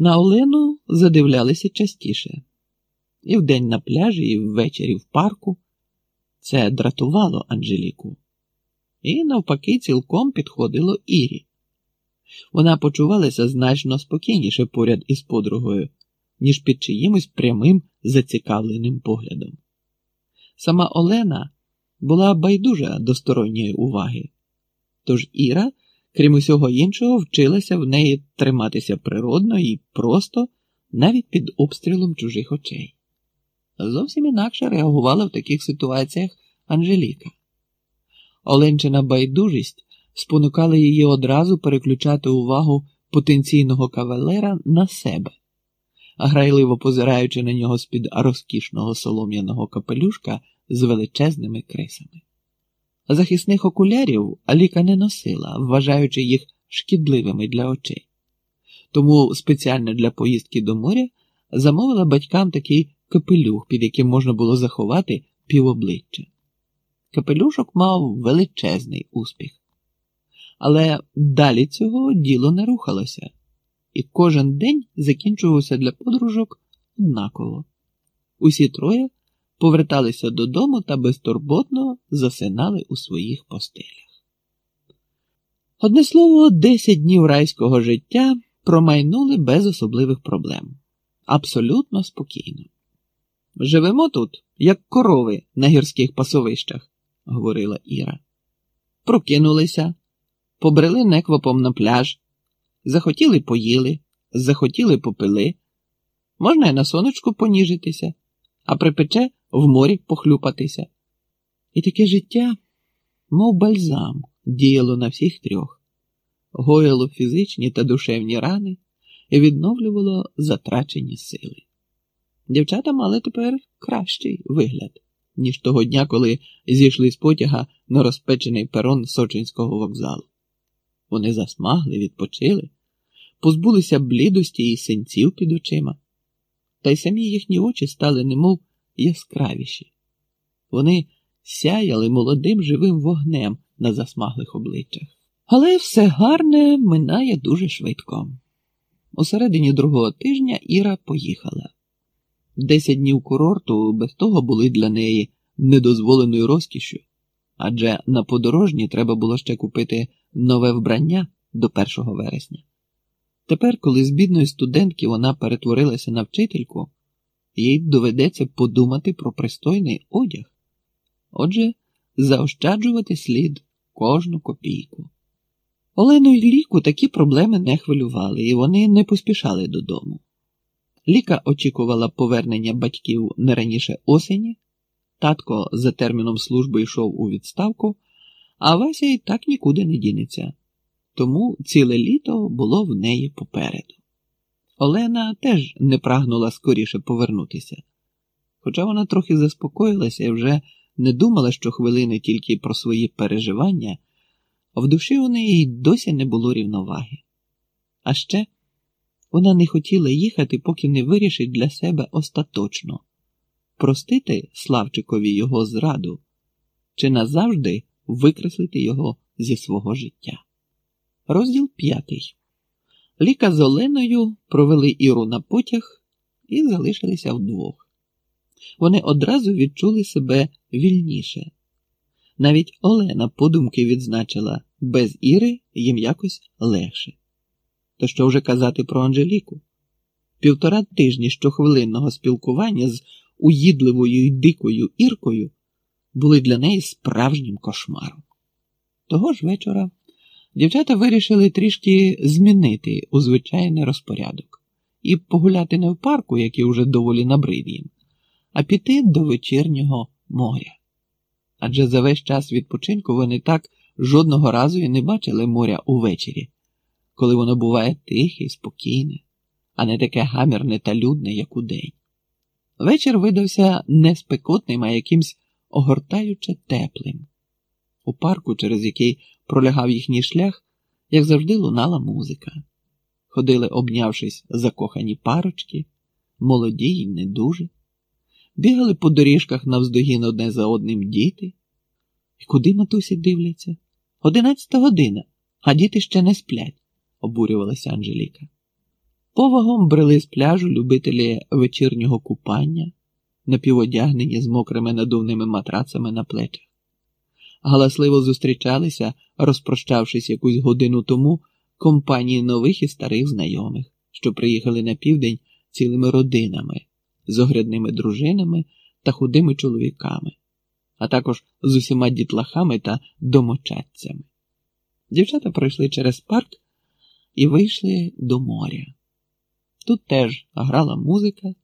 На Олену задивлялися частіше і вдень на пляжі, і ввечері в парку. Це дратувало Анжеліку. І, навпаки, цілком підходило Ірі. Вона почувалася значно спокійніше поряд із подругою, ніж під чиїмось прямим зацікавленим поглядом. Сама Олена була байдужа до сторонньої уваги, тож Іра, крім усього іншого, вчилася в неї триматися природно і просто навіть під обстрілом чужих очей. Зовсім інакше реагувала в таких ситуаціях Анжеліка. Оленчина байдужість спонукала її одразу переключати увагу потенційного кавалера на себе, грайливо позираючи на нього з-під розкішного солом'яного капелюшка з величезними крисами. Захисних окулярів Аліка не носила, вважаючи їх шкідливими для очей. Тому спеціально для поїздки до моря замовила батькам такий капелюх, під яким можна було заховати півобличчя. Капелюшок мав величезний успіх. Але далі цього діло не рухалося, і кожен день закінчувався для подружок однаково. Усі троє поверталися додому та безтурботно засинали у своїх постелях. Одне слово, десять днів райського життя промайнули без особливих проблем, абсолютно спокійно. Живемо тут, як корови на гірських пасовищах, говорила Іра. Прокинулися, побрели неквапом на пляж, захотіли поїли, захотіли попили. Можна й на сонечку поніжитися, а припече в морі похлюпатися. І таке життя, мов бальзам, діяло на всіх трьох, гояло фізичні та душевні рани і відновлювало затрачені сили. Дівчата мали тепер кращий вигляд, ніж того дня, коли зійшли з потяга на розпечений перон Сочинського вокзалу. Вони засмагли, відпочили, позбулися блідості і синців під очима, та й самі їхні очі стали немов яскравіші. Вони сяяли молодим живим вогнем на засмаглих обличчях. Але все гарне минає дуже швидко. У середині другого тижня Іра поїхала. Десять днів курорту без того були для неї недозволеною розкішю, адже на подорожні треба було ще купити нове вбрання до 1 вересня. Тепер, коли з бідної студентки вона перетворилася на вчительку, їй доведеться подумати про пристойний одяг. Отже, заощаджувати слід кожну копійку. Олену й ліку такі проблеми не хвилювали, і вони не поспішали додому. Ліка очікувала повернення батьків не раніше осені, татко за терміном служби йшов у відставку, а Вася й так нікуди не дінеться, тому ціле літо було в неї попереду. Олена теж не прагнула скоріше повернутися, хоча вона трохи заспокоїлася і вже не думала щохвилини тільки про свої переживання, в душі у неї досі не було рівноваги. А ще вона не хотіла їхати, поки не вирішить для себе остаточно простити Славчикові його зраду чи назавжди викреслити його зі свого життя. Розділ п'ятий. Ліка з Оленою провели Іру на потяг і залишилися вдвох. Вони одразу відчули себе вільніше. Навіть Олена подумки відзначила без Іри їм якось легше. То що вже казати про Анжеліку? Півтора тижні щохвилинного спілкування з уїдливою й дикою Іркою були для неї справжнім кошмаром. Того ж вечора дівчата вирішили трішки змінити у звичайний розпорядок і погуляти не в парку, який уже доволі набрид їм, а піти до вечірнього моря. Адже за весь час відпочинку вони так жодного разу і не бачили моря увечері коли воно буває тихе і спокійне, а не таке гамірне та людне, як удень. Вечір видався не спекотним, а якимсь огортаюче теплим. У парку, через який пролягав їхній шлях, як завжди лунала музика. Ходили, обнявшись, закохані парочки, молоді й недужі, бігали по доріжках навздогін одне за одним діти. І куди матусі дивляться? Одинадцята година, а діти ще не сплять обурювалася Анжеліка. Повагом брели з пляжу любителі вечірнього купання, напіводягнені з мокрими надувними матрацами на плечах. Галасливо зустрічалися, розпрощавшись якусь годину тому, компанії нових і старих знайомих, що приїхали на південь цілими родинами, з огрядними дружинами та худими чоловіками, а також з усіма дітлахами та домочадцями. Дівчата пройшли через парк і вийшли до моря. Тут теж грала музика,